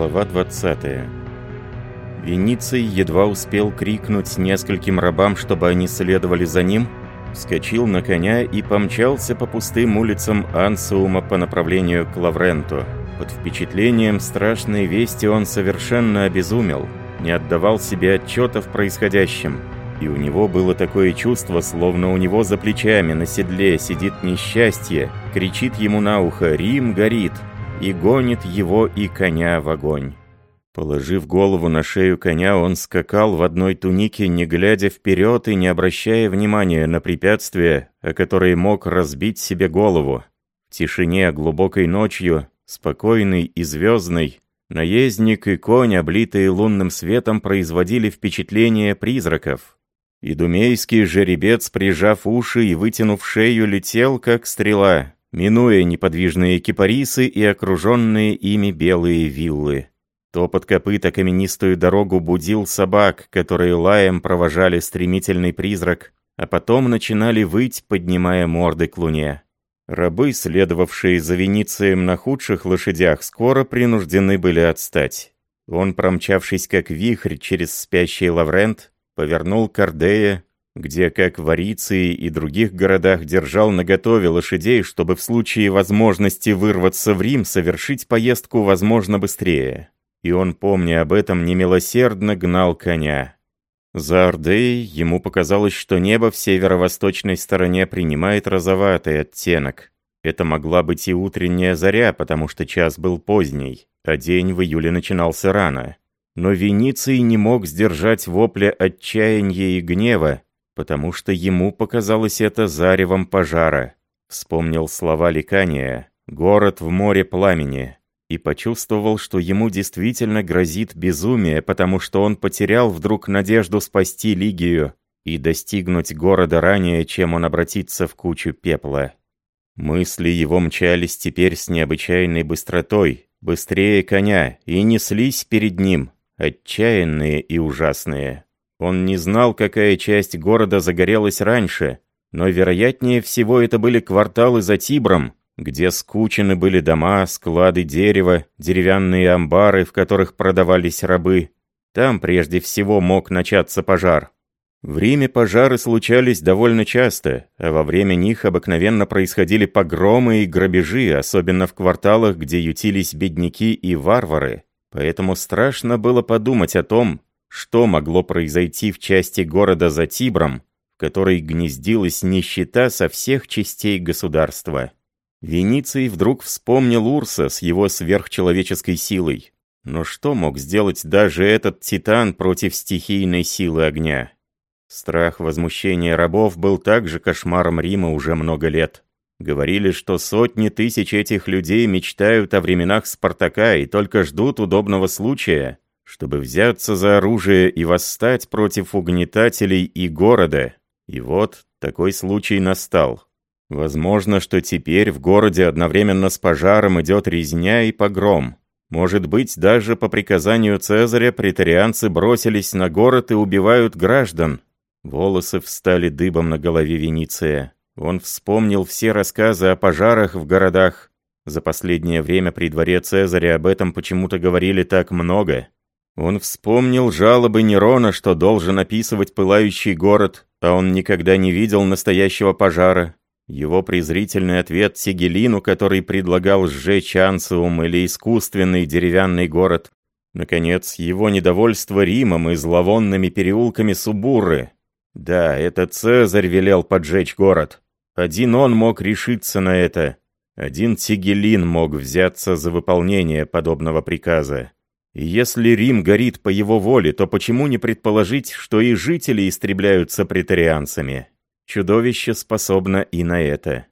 Глава 20 Вениций едва успел крикнуть нескольким рабам, чтобы они следовали за ним, вскочил на коня и помчался по пустым улицам Ансуума по направлению к Лавренту. Под впечатлением страшной вести он совершенно обезумел, не отдавал себе отчета в происходящем. И у него было такое чувство, словно у него за плечами на седле сидит несчастье, кричит ему на ухо «Рим горит!» И гонит его и коня в огонь. Положив голову на шею коня, он скакал в одной тунике, не глядя вперед и не обращая внимания на препятствия, о которые мог разбить себе голову. В тишине глубокой ночью, спокойный и звездный, наездник и конь, облитые лунным светом, производили впечатление призраков. Идумейский жеребец, прижав уши и вытянув шею, летел, как стрела, минуя неподвижные кипарисы и окруженные ими белые виллы. Топот копыт о каменистую дорогу будил собак, которые лаем провожали стремительный призрак, а потом начинали выть, поднимая морды к луне. Рабы, следовавшие за Веницием на худших лошадях, скоро принуждены были отстать. Он, промчавшись как вихрь через спящий Лаврент, повернул к Ордее, где, как в Ариции и других городах, держал наготове лошадей, чтобы в случае возможности вырваться в Рим совершить поездку, возможно, быстрее и он, помня об этом, немилосердно гнал коня. За Ордей ему показалось, что небо в северо-восточной стороне принимает розоватый оттенок. Это могла быть и утренняя заря, потому что час был поздний, а день в июле начинался рано. Но Вениций не мог сдержать вопля отчаяния и гнева, потому что ему показалось это заревом пожара. Вспомнил слова Ликания «Город в море пламени» и почувствовал, что ему действительно грозит безумие, потому что он потерял вдруг надежду спасти Лигию и достигнуть города ранее, чем он обратится в кучу пепла. Мысли его мчались теперь с необычайной быстротой, быстрее коня, и неслись перед ним, отчаянные и ужасные. Он не знал, какая часть города загорелась раньше, но вероятнее всего это были кварталы за Тибром, где скучены были дома, склады дерева, деревянные амбары, в которых продавались рабы. Там прежде всего мог начаться пожар. В Риме пожары случались довольно часто, а во время них обыкновенно происходили погромы и грабежи, особенно в кварталах, где ютились бедняки и варвары. Поэтому страшно было подумать о том, что могло произойти в части города за Тибром, в которой гнездилась нищета со всех частей государства. Вениций вдруг вспомнил Урса с его сверхчеловеческой силой. Но что мог сделать даже этот титан против стихийной силы огня? Страх возмущения рабов был также кошмаром Рима уже много лет. Говорили, что сотни тысяч этих людей мечтают о временах Спартака и только ждут удобного случая, чтобы взяться за оружие и восстать против угнетателей и города. И вот такой случай настал. Возможно, что теперь в городе одновременно с пожаром идет резня и погром. Может быть, даже по приказанию Цезаря претарианцы бросились на город и убивают граждан. Волосы встали дыбом на голове Вениция. Он вспомнил все рассказы о пожарах в городах. За последнее время при дворе Цезаря об этом почему-то говорили так много. Он вспомнил жалобы Нерона, что должен описывать пылающий город, а он никогда не видел настоящего пожара. Его презрительный ответ Сигелину, который предлагал сжечь Ансиум или искусственный деревянный город. Наконец, его недовольство Римом и зловонными переулками Субуры. Да, это Цезарь велел поджечь город. Один он мог решиться на это. Один Сигелин мог взяться за выполнение подобного приказа. Если Рим горит по его воле, то почему не предположить, что и жители истребляются претарианцами? Чудовище способно и на это.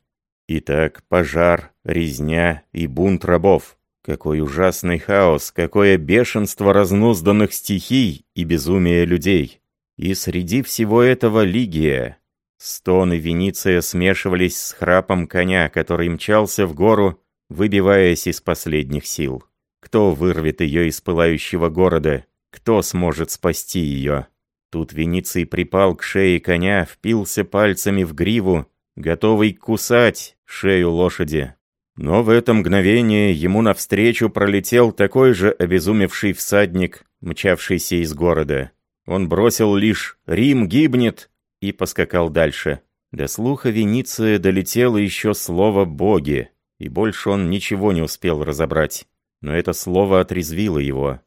Итак, пожар, резня и бунт рабов. Какой ужасный хаос, какое бешенство разнузданных стихий и безумие людей. И среди всего этого Лигия. Стоны Вениция смешивались с храпом коня, который мчался в гору, выбиваясь из последних сил. Кто вырвет ее из пылающего города? Кто сможет спасти ее? Тут Вениций припал к шее коня, впился пальцами в гриву, готовый кусать шею лошади. Но в это мгновение ему навстречу пролетел такой же обезумевший всадник, мчавшийся из города. Он бросил лишь «Рим гибнет!» и поскакал дальше. До слуха Вениция долетело еще слово «боги», и больше он ничего не успел разобрать. Но это слово отрезвило его.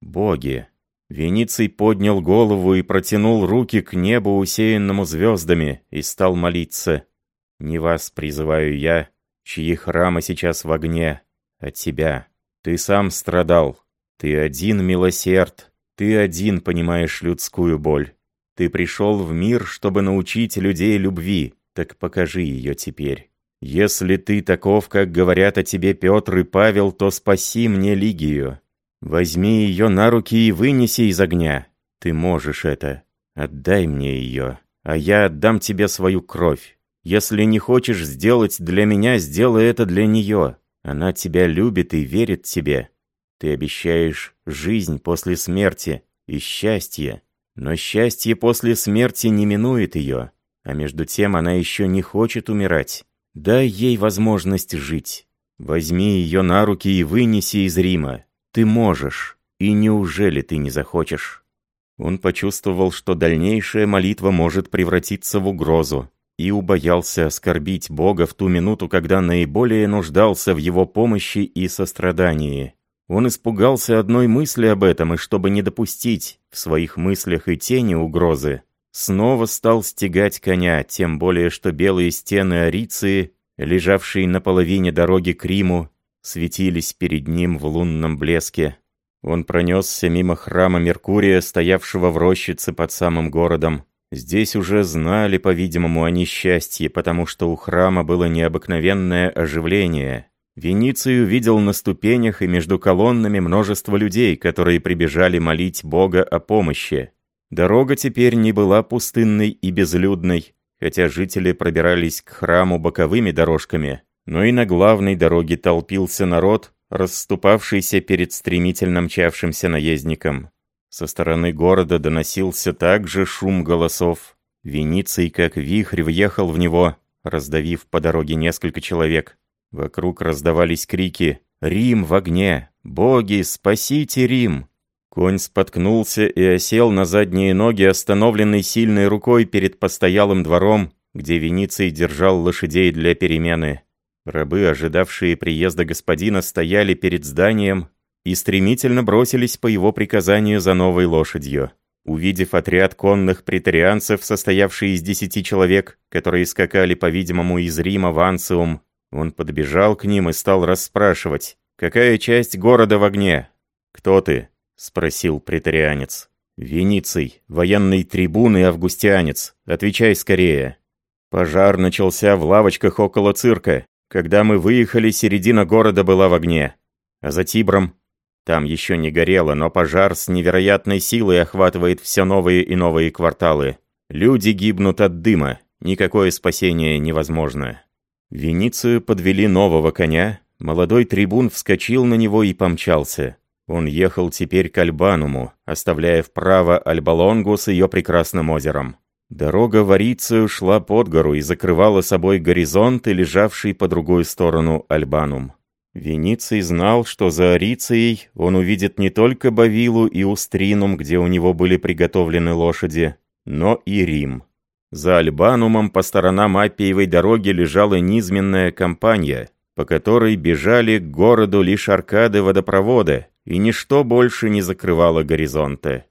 «Боги». Вениций поднял голову и протянул руки к небу, усеянному звездами, и стал молиться. «Не вас призываю я, чьи храмы сейчас в огне, от тебя. Ты сам страдал. Ты один милосерд. Ты один понимаешь людскую боль. Ты пришел в мир, чтобы научить людей любви, так покажи ее теперь. Если ты таков, как говорят о тебе Петр и Павел, то спаси мне Лигию. Возьми ее на руки и вынеси из огня. Ты можешь это. Отдай мне ее, а я отдам тебе свою кровь. Если не хочешь сделать для меня, сделай это для нее. Она тебя любит и верит тебе. Ты обещаешь жизнь после смерти и счастье. Но счастье после смерти не минует ее. А между тем она еще не хочет умирать. Дай ей возможность жить. Возьми ее на руки и вынеси из Рима. Ты можешь. И неужели ты не захочешь? Он почувствовал, что дальнейшая молитва может превратиться в угрозу и убоялся оскорбить Бога в ту минуту, когда наиболее нуждался в его помощи и сострадании. Он испугался одной мысли об этом, и чтобы не допустить в своих мыслях и тени угрозы, снова стал стегать коня, тем более что белые стены Ариции, лежавшие на половине дороги к Риму, светились перед ним в лунном блеске. Он пронесся мимо храма Меркурия, стоявшего в рощице под самым городом, Здесь уже знали, по-видимому, о несчастье, потому что у храма было необыкновенное оживление. Вениций увидел на ступенях и между колоннами множество людей, которые прибежали молить Бога о помощи. Дорога теперь не была пустынной и безлюдной, хотя жители пробирались к храму боковыми дорожками, но и на главной дороге толпился народ, расступавшийся перед стремительно мчавшимся наездником. Со стороны города доносился также шум голосов. Вениций, как вихрь, въехал в него, раздавив по дороге несколько человек. Вокруг раздавались крики «Рим в огне! Боги, спасите Рим!» Конь споткнулся и осел на задние ноги, остановленный сильной рукой перед постоялым двором, где Вениций держал лошадей для перемены. Рабы, ожидавшие приезда господина, стояли перед зданием, и стремительно бросились по его приказанию за новой лошадью. Увидев отряд конных претарианцев, состоявший из десяти человек, которые скакали, по-видимому, из Рима в Анциум, он подбежал к ним и стал расспрашивать, «Какая часть города в огне?» «Кто ты?» — спросил претарианец. «Вениций, военный трибун и августианец. Отвечай скорее». Пожар начался в лавочках около цирка. Когда мы выехали, середина города была в огне. А за Тибром там еще не горело, но пожар с невероятной силой охватывает все новые и новые кварталы. Люди гибнут от дыма, никакое спасение невозможно. Веницию подвели нового коня, молодой трибун вскочил на него и помчался. Он ехал теперь к Альбануму, оставляя вправо Альбалонгу с ее прекрасным озером. Дорога в Арицию шла под гору и закрывала собой горизонт, лежавший по другую сторону Альбанум. Вениций знал, что за Арицией он увидит не только Бавилу и Устринум, где у него были приготовлены лошади, но и Рим. За Альбанумом по сторонам Аппиевой дороги лежала низменная компания, по которой бежали к городу лишь аркады водопровода, и ничто больше не закрывало горизонта.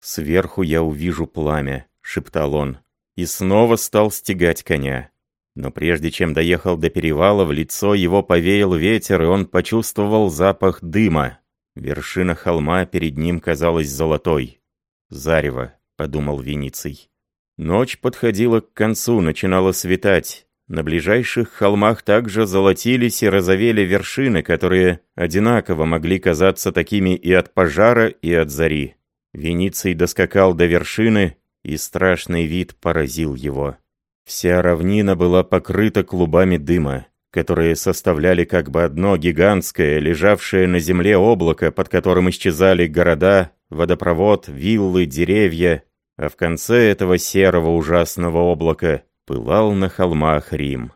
«Сверху я увижу пламя», — шептал он, и снова стал стегать коня. Но прежде чем доехал до перевала, в лицо его повеял ветер, и он почувствовал запах дыма. Вершина холма перед ним казалась золотой. «Зарево», — подумал Вениций. Ночь подходила к концу, начинало светать. На ближайших холмах также золотились и розовели вершины, которые одинаково могли казаться такими и от пожара, и от зари. Вениций доскакал до вершины, и страшный вид поразил его. Вся равнина была покрыта клубами дыма, которые составляли как бы одно гигантское, лежавшее на земле облако, под которым исчезали города, водопровод, виллы, деревья, а в конце этого серого ужасного облака пылал на холмах Рим.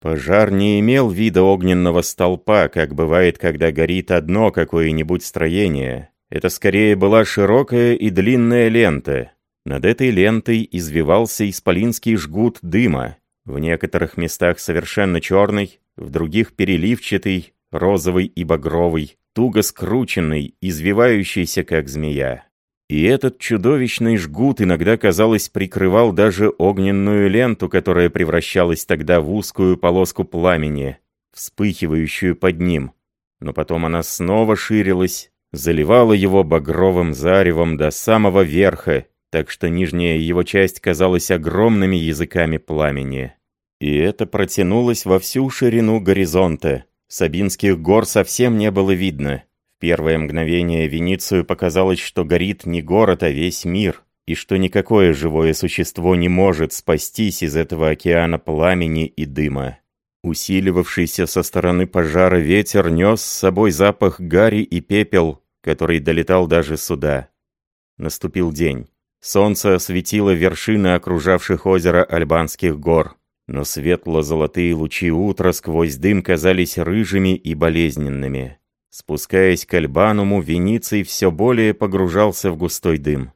Пожар не имел вида огненного столпа, как бывает, когда горит одно какое-нибудь строение. Это скорее была широкая и длинная лента. Над этой лентой извивался исполинский жгут дыма, в некоторых местах совершенно черный, в других переливчатый, розовый и багровый, туго скрученный, извивающийся как змея. И этот чудовищный жгут иногда, казалось, прикрывал даже огненную ленту, которая превращалась тогда в узкую полоску пламени, вспыхивающую под ним. Но потом она снова ширилась, заливала его багровым заревом до самого верха, так что нижняя его часть казалась огромными языками пламени. И это протянулось во всю ширину горизонта. Сабинских гор совсем не было видно первое мгновение Веницию показалось, что горит не город, а весь мир, и что никакое живое существо не может спастись из этого океана пламени и дыма. Усиливавшийся со стороны пожара ветер нес с собой запах гари и пепел, который долетал даже сюда. Наступил день. Солнце осветило вершины окружавших озеро Альбанских гор, но светло-золотые лучи утра сквозь дым казались рыжими и болезненными. Спускаясь к Альбануму, Вениций все более погружался в густой дым.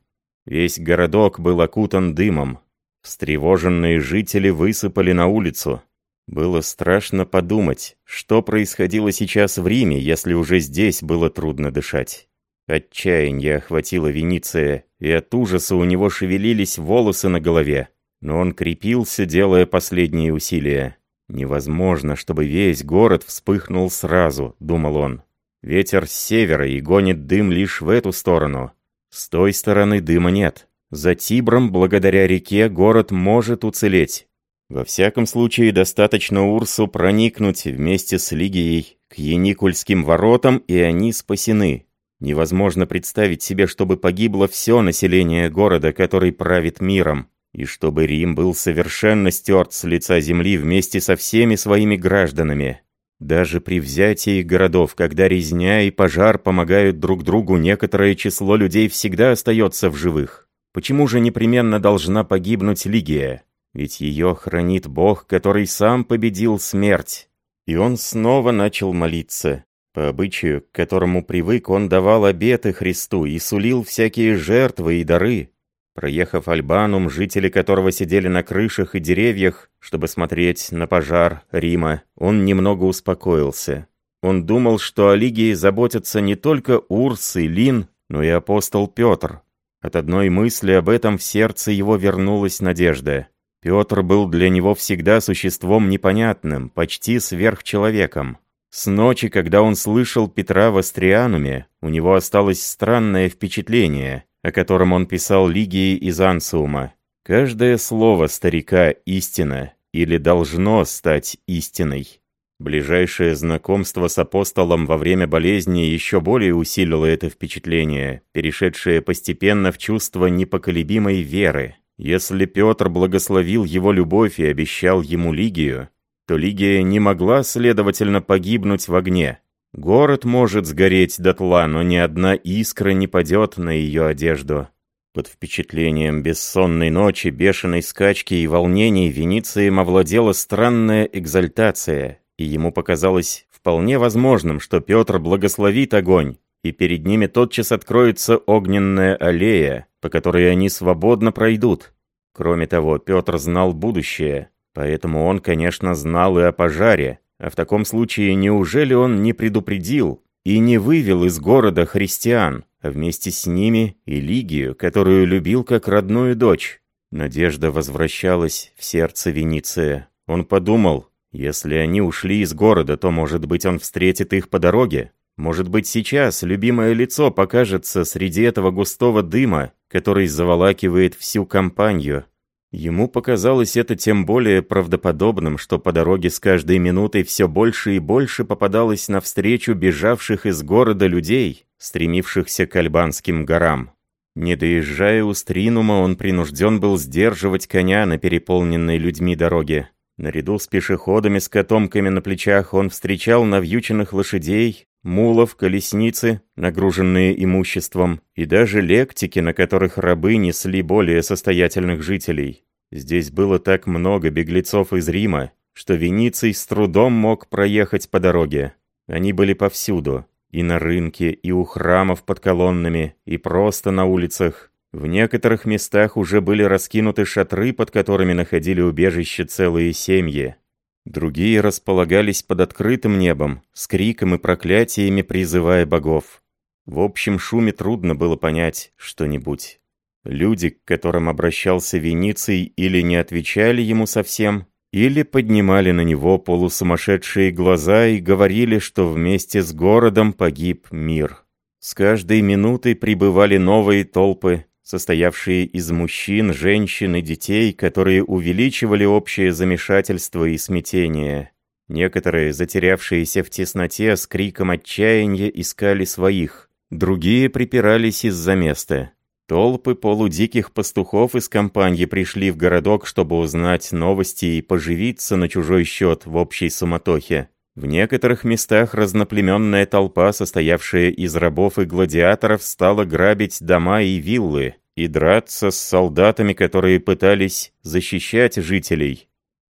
Весь городок был окутан дымом. Встревоженные жители высыпали на улицу. Было страшно подумать, что происходило сейчас в Риме, если уже здесь было трудно дышать. Отчаяние охватило Вениция, и от ужаса у него шевелились волосы на голове. Но он крепился, делая последние усилия. «Невозможно, чтобы весь город вспыхнул сразу», — думал он. Ветер с севера и гонит дым лишь в эту сторону. С той стороны дыма нет. За Тибром, благодаря реке, город может уцелеть. Во всяком случае, достаточно Урсу проникнуть вместе с Лигией к Яникульским воротам, и они спасены. Невозможно представить себе, чтобы погибло все население города, который правит миром, и чтобы Рим был совершенно стерт с лица земли вместе со всеми своими гражданами. Даже при взятии городов, когда резня и пожар помогают друг другу, некоторое число людей всегда остается в живых. Почему же непременно должна погибнуть Лигия? Ведь ее хранит Бог, который сам победил смерть. И он снова начал молиться. По обычаю, к которому привык, он давал обеты Христу и сулил всякие жертвы и дары. Проехав Альбанум, жители которого сидели на крышах и деревьях, чтобы смотреть на пожар Рима, он немного успокоился. Он думал, что о Лигии заботятся не только Урс и Лин, но и апостол Петр. От одной мысли об этом в сердце его вернулась надежда. Петр был для него всегда существом непонятным, почти сверхчеловеком. С ночи, когда он слышал Петра в Астриануме, у него осталось странное впечатление – о котором он писал Лигии из Ансуума. Каждое слово старика – истина, или должно стать истиной. Ближайшее знакомство с апостолом во время болезни еще более усилило это впечатление, перешедшее постепенно в чувство непоколебимой веры. Если Петр благословил его любовь и обещал ему Лигию, то Лигия не могла, следовательно, погибнуть в огне. Город может сгореть дотла, но ни одна искра не падет на ее одежду. Под впечатлением бессонной ночи, бешеной скачки и волнений Венецием овладела странная экзальтация, и ему показалось вполне возможным, что Петр благословит огонь, и перед ними тотчас откроется огненная аллея, по которой они свободно пройдут. Кроме того, Петр знал будущее, поэтому он, конечно, знал и о пожаре, а в таком случае неужели он не предупредил и не вывел из города христиан, а вместе с ними и Лигию, которую любил как родную дочь? Надежда возвращалась в сердце Вениция. Он подумал, если они ушли из города, то, может быть, он встретит их по дороге. Может быть, сейчас любимое лицо покажется среди этого густого дыма, который заволакивает всю компанию. Ему показалось это тем более правдоподобным, что по дороге с каждой минутой все больше и больше попадалось навстречу бежавших из города людей, стремившихся к Альбанским горам. Не доезжая у Стринума, он принужден был сдерживать коня на переполненной людьми дороге. Наряду с пешеходами с котомками на плечах он встречал навьюченных лошадей, мулов, колесницы, нагруженные имуществом, и даже лектики, на которых рабы несли более состоятельных жителей. Здесь было так много беглецов из Рима, что Вениций с трудом мог проехать по дороге. Они были повсюду, и на рынке, и у храмов под колоннами, и просто на улицах. В некоторых местах уже были раскинуты шатры, под которыми находили убежище целые семьи. Другие располагались под открытым небом, с криком и проклятиями призывая богов. В общем шуме трудно было понять что-нибудь. Люди, к которым обращался Вениций, или не отвечали ему совсем, или поднимали на него полусумасшедшие глаза и говорили, что вместе с городом погиб мир. С каждой минутой прибывали новые толпы, состоявшие из мужчин, женщин и детей, которые увеличивали общее замешательство и смятение. Некоторые, затерявшиеся в тесноте, с криком отчаяния искали своих, другие припирались из-за места. Толпы полудиких пастухов из компании пришли в городок, чтобы узнать новости и поживиться на чужой счет в общей суматохе. В некоторых местах разноплеменная толпа, состоявшая из рабов и гладиаторов, стала грабить дома и виллы и драться с солдатами, которые пытались защищать жителей.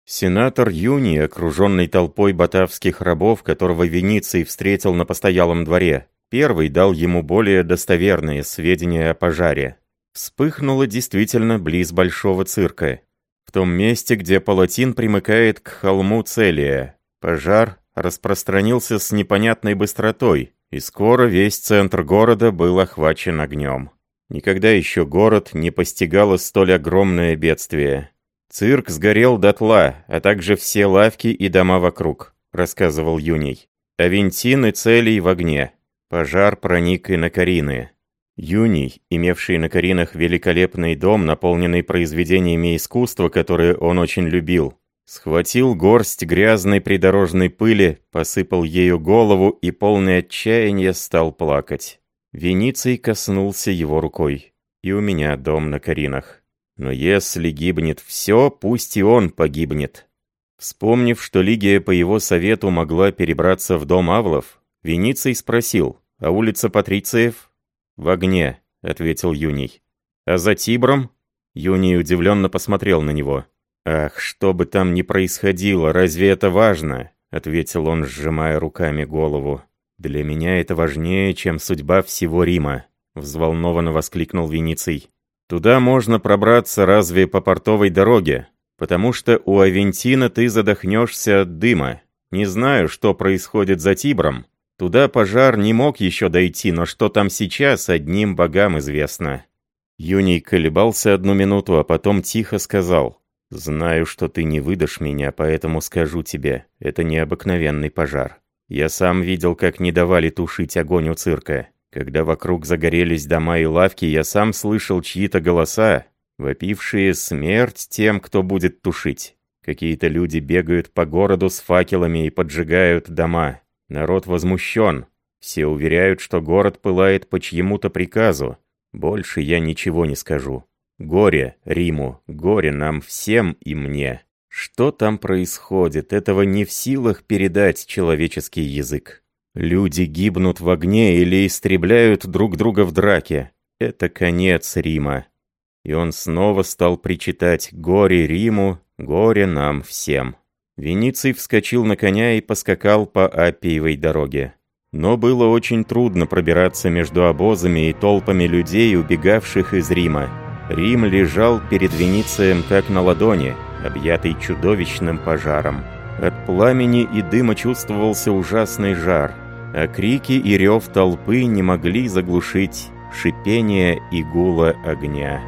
Сенатор Юни, окруженный толпой батавских рабов, которого Вениций встретил на постоялом дворе, Первый дал ему более достоверные сведения о пожаре. Вспыхнуло действительно близ Большого цирка. В том месте, где Палатин примыкает к холму Целия. Пожар распространился с непонятной быстротой, и скоро весь центр города был охвачен огнем. Никогда еще город не постигало столь огромное бедствие. Цирк сгорел дотла, а также все лавки и дома вокруг, рассказывал Юний. Авентин и Целий в огне. Пожар проник и на Карины. Юний, имевший на Каринах великолепный дом, наполненный произведениями искусства, которые он очень любил, схватил горсть грязной придорожной пыли, посыпал ею голову и полный отчаяния стал плакать. Вениций коснулся его рукой. И у меня дом на Каринах. Но если гибнет все, пусть и он погибнет. Вспомнив, что Лигия по его совету могла перебраться в дом Авлов, Вениций спросил, а улица Патрициев? В огне, ответил Юний. А за Тибром? Юний удивленно посмотрел на него. Ах, что бы там ни происходило, разве это важно? Ответил он, сжимая руками голову. Для меня это важнее, чем судьба всего Рима. Взволнованно воскликнул Вениций. Туда можно пробраться разве по портовой дороге, потому что у Авентина ты задохнешься от дыма. Не знаю, что происходит за Тибром, Туда пожар не мог еще дойти, но что там сейчас, одним богам известно. Юний колебался одну минуту, а потом тихо сказал. «Знаю, что ты не выдашь меня, поэтому скажу тебе, это необыкновенный пожар. Я сам видел, как не давали тушить огонь у цирка. Когда вокруг загорелись дома и лавки, я сам слышал чьи-то голоса, вопившие смерть тем, кто будет тушить. Какие-то люди бегают по городу с факелами и поджигают дома. Народ возмущен. Все уверяют, что город пылает по чьему-то приказу. Больше я ничего не скажу. Горе Риму, горе нам всем и мне. Что там происходит, этого не в силах передать человеческий язык. Люди гибнут в огне или истребляют друг друга в драке. Это конец Рима. И он снова стал причитать «Горе Риму, горе нам всем». Вениций вскочил на коня и поскакал по Апиевой дороге. Но было очень трудно пробираться между обозами и толпами людей, убегавших из Рима. Рим лежал перед Веницием как на ладони, объятый чудовищным пожаром. От пламени и дыма чувствовался ужасный жар, а крики и рев толпы не могли заглушить шипение и гула огня.